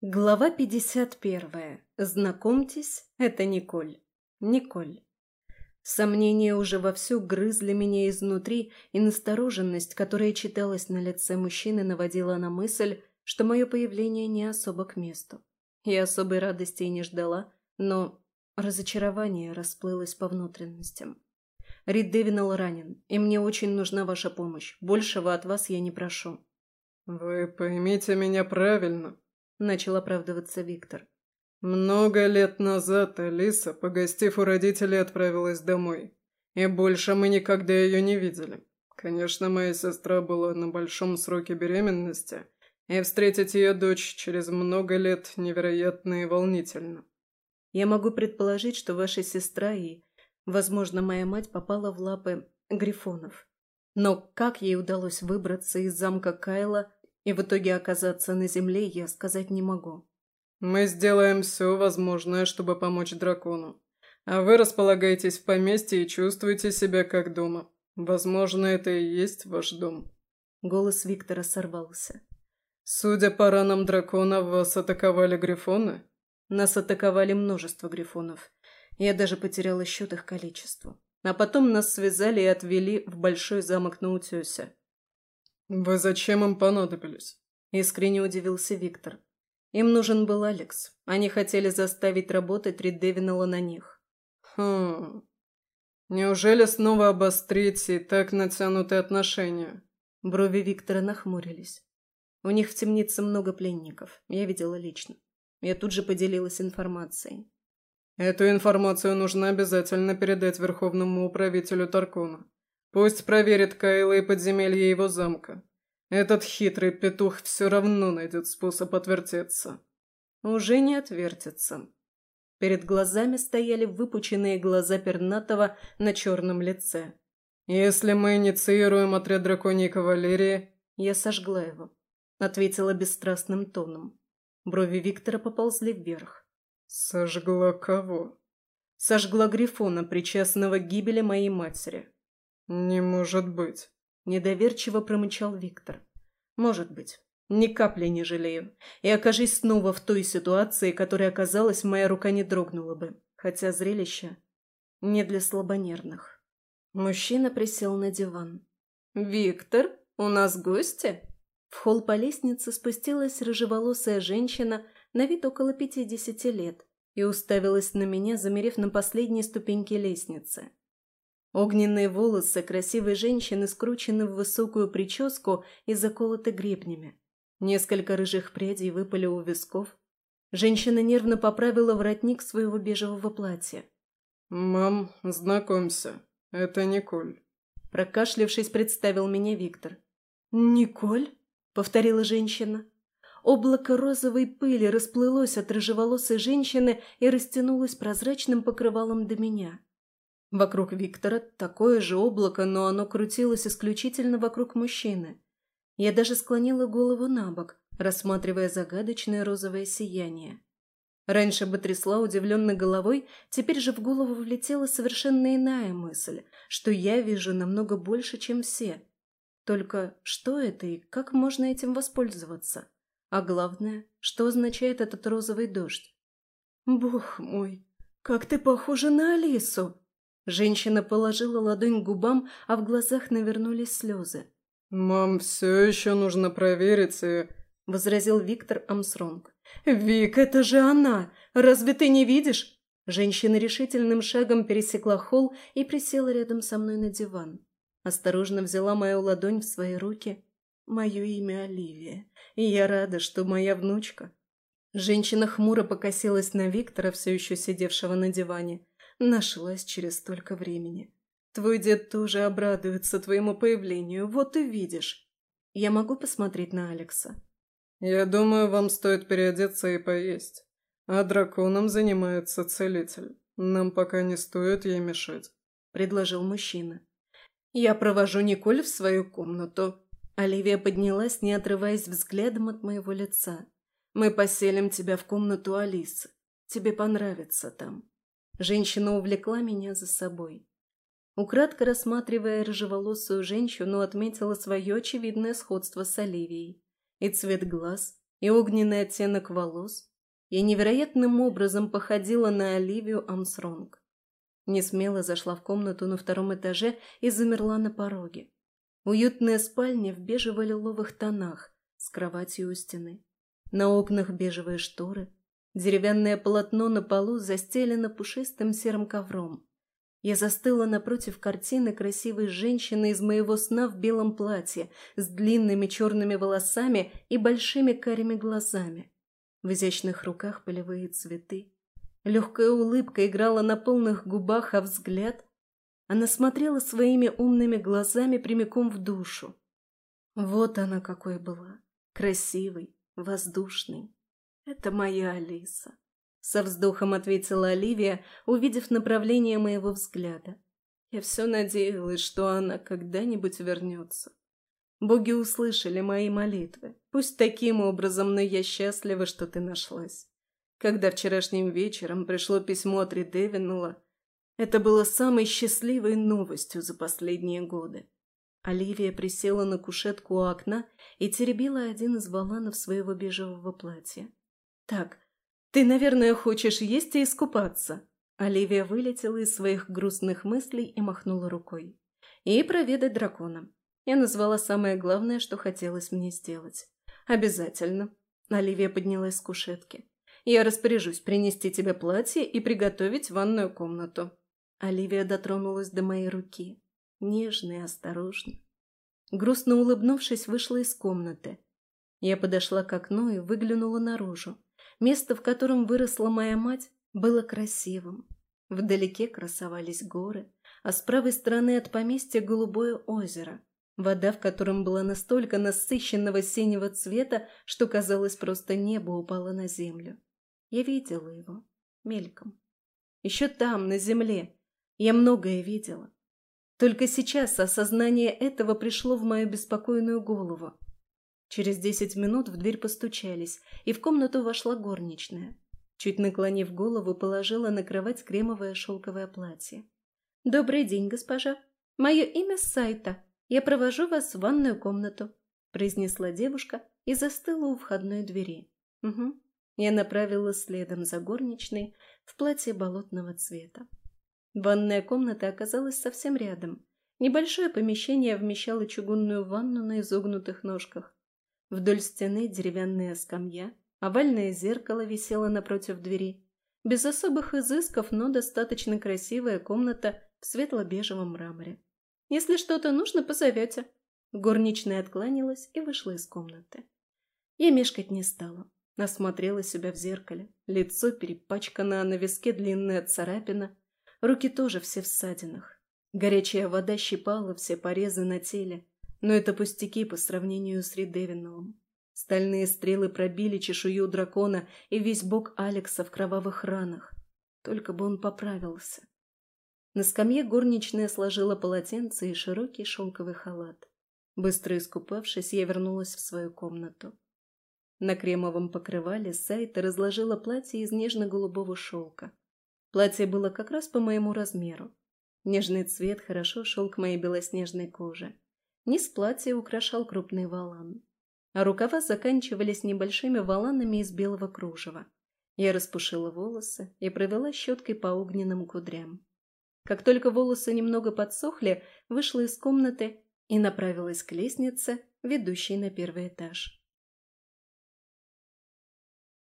Глава 51. Знакомьтесь, это Николь. Николь. Сомнения уже вовсю грызли меня изнутри, и настороженность, которая читалась на лице мужчины, наводила на мысль, что мое появление не особо к месту. Я особой радости и не ждала, но разочарование расплылось по внутренностям. Рид Девинал ранен, и мне очень нужна ваша помощь. Большего от вас я не прошу. «Вы поймите меня правильно», – начал оправдываться Виктор. «Много лет назад Алиса, погостив у родителей, отправилась домой. И больше мы никогда ее не видели. Конечно, моя сестра была на большом сроке беременности, и встретить ее дочь через много лет невероятно и волнительно. Я могу предположить, что ваша сестра и, возможно, моя мать попала в лапы грифонов. Но как ей удалось выбраться из замка Кайла и в итоге оказаться на земле, я сказать не могу. «Мы сделаем все возможное, чтобы помочь дракону. А вы располагаетесь в поместье и чувствуете себя как дома. Возможно, это и есть ваш дом». Голос Виктора сорвался. «Судя по ранам дракона, вас атаковали грифоны?» «Нас атаковали множество грифонов. Я даже потеряла счет их количеству. А потом нас связали и отвели в большой замок на утесе. «Вы зачем им понадобились?» – искренне удивился Виктор. Им нужен был Алекс. Они хотели заставить работать Рид Девинала на них. «Хм... Неужели снова обострить и так натянутые отношения?» Брови Виктора нахмурились. У них в темнице много пленников. Я видела лично. Я тут же поделилась информацией. Эту информацию нужно обязательно передать верховному управителю Таркона. Пусть проверит Кайла и подземелье его замка. Этот хитрый петух все равно найдет способ отвертеться. Уже не отвертится. Перед глазами стояли выпученные глаза Пернатова на черном лице. «Если мы инициируем отряд драконьей кавалерии...» Я сожгла его. Ответила бесстрастным тоном. Брови Виктора поползли вверх. «Сожгла кого?» «Сожгла Грифона, причастного к гибели моей матери». «Не может быть», – недоверчиво промычал Виктор. «Может быть. Ни капли не жалею. И окажись снова в той ситуации, которой оказалась, моя рука не дрогнула бы. Хотя зрелище не для слабонервных». Мужчина присел на диван. «Виктор, у нас гости?» В холл по лестнице спустилась рыжеволосая женщина на вид около пятидесяти лет и уставилась на меня, замерев на последней ступеньке лестницы. Огненные волосы красивой женщины скручены в высокую прическу и заколоты гребнями. Несколько рыжих прядей выпали у висков. Женщина нервно поправила воротник своего бежевого платья. «Мам, знакомься, это Николь». Прокашлявшись, представил меня Виктор. «Николь?» — повторила женщина. Облако розовой пыли расплылось от рыжеволосой женщины и растянулось прозрачным покрывалом до меня. Вокруг Виктора такое же облако, но оно крутилось исключительно вокруг мужчины. Я даже склонила голову на бок, рассматривая загадочное розовое сияние. Раньше бы трясла удивленной головой, теперь же в голову влетела совершенно иная мысль, что я вижу намного больше, чем все. Только что это и как можно этим воспользоваться? А главное, что означает этот розовый дождь? «Бог мой, как ты похожа на Алису!» Женщина положила ладонь к губам, а в глазах навернулись слезы. «Мам, все еще нужно проверить и...» — возразил Виктор Амсронг. «Вик, это же она! Разве ты не видишь?» Женщина решительным шагом пересекла холл и присела рядом со мной на диван. Осторожно взяла мою ладонь в свои руки. Мое имя Оливия, и я рада, что моя внучка. Женщина хмуро покосилась на Виктора, все еще сидевшего на диване. Нашлась через столько времени. Твой дед тоже обрадуется твоему появлению, вот и видишь. Я могу посмотреть на Алекса? Я думаю, вам стоит переодеться и поесть. А драконом занимается целитель. Нам пока не стоит ей мешать. Предложил мужчина. Я провожу Николь в свою комнату. Оливия поднялась, не отрываясь взглядом от моего лица. Мы поселим тебя в комнату Алисы. Тебе понравится там. Женщина увлекла меня за собой. Украдко рассматривая рыжеволосую женщину, отметила свое очевидное сходство с Оливией. И цвет глаз, и огненный оттенок волос, я невероятным образом походила на Оливию Амсронг. Несмело зашла в комнату на втором этаже и замерла на пороге. Уютная спальня в бежево-лиловых тонах, с кроватью у стены. На окнах бежевые шторы. Деревянное полотно на полу застелено пушистым серым ковром. Я застыла напротив картины красивой женщины из моего сна в белом платье, с длинными черными волосами и большими карими глазами. В изящных руках полевые цветы. Легкая улыбка играла на полных губах, а взгляд... Она смотрела своими умными глазами прямиком в душу. Вот она какой была. Красивой, воздушной. Это моя Алиса. Со вздохом ответила Оливия, увидев направление моего взгляда. Я все надеялась, что она когда-нибудь вернется. Боги услышали мои молитвы. Пусть таким образом, но я счастлива, что ты нашлась. Когда вчерашним вечером пришло письмо от Ридевинула, это было самой счастливой новостью за последние годы. Оливия присела на кушетку у окна и теребила один из воланов своего бежевого платья. «Так, ты, наверное, хочешь есть и искупаться?» Оливия вылетела из своих грустных мыслей и махнула рукой. «И проведать дракона. Я назвала самое главное, что хотелось мне сделать. Обязательно». Оливия поднялась с кушетки. «Я распоряжусь принести тебе платье и приготовить ванную комнату». Оливия дотронулась до моей руки. Нежно и осторожно. Грустно улыбнувшись, вышла из комнаты. Я подошла к окну и выглянула наружу. Место, в котором выросла моя мать, было красивым. Вдалеке красовались горы, а с правой стороны от поместья голубое озеро, вода в котором была настолько насыщенного синего цвета, что, казалось, просто небо упало на землю. Я видела его, мельком. Еще там, на земле, я многое видела. Только сейчас осознание этого пришло в мою беспокойную голову. Через десять минут в дверь постучались, и в комнату вошла горничная. Чуть наклонив голову, положила на кровать кремовое шелковое платье. «Добрый день, госпожа. Мое имя Сайта. Я провожу вас в ванную комнату», – произнесла девушка и застыла у входной двери. «Угу». Я направилась следом за горничной в платье болотного цвета. Ванная комната оказалась совсем рядом. Небольшое помещение вмещало чугунную ванну на изогнутых ножках. Вдоль стены деревянная скамья, овальное зеркало висело напротив двери. Без особых изысков, но достаточно красивая комната в светло-бежевом мраморе. «Если что-то нужно, позовете». Горничная откланялась и вышла из комнаты. Я мешкать не стала. Осмотрела себя в зеркале. Лицо перепачкано, а на виске длинная царапина – Руки тоже все в ссадинах. Горячая вода щипала все порезы на теле, но это пустяки по сравнению с Ридевиновым. Стальные стрелы пробили чешую дракона и весь бок Алекса в кровавых ранах. Только бы он поправился. На скамье горничная сложила полотенце и широкий шелковый халат. Быстро искупавшись, я вернулась в свою комнату. На кремовом покрывале Сайта разложила платье из нежно-голубого шелка. Платье было как раз по моему размеру. Нежный цвет хорошо шел к моей белоснежной коже. Низ платья украшал крупный валан. А рукава заканчивались небольшими валанами из белого кружева. Я распушила волосы и провела щеткой по огненным кудрям. Как только волосы немного подсохли, вышла из комнаты и направилась к лестнице, ведущей на первый этаж.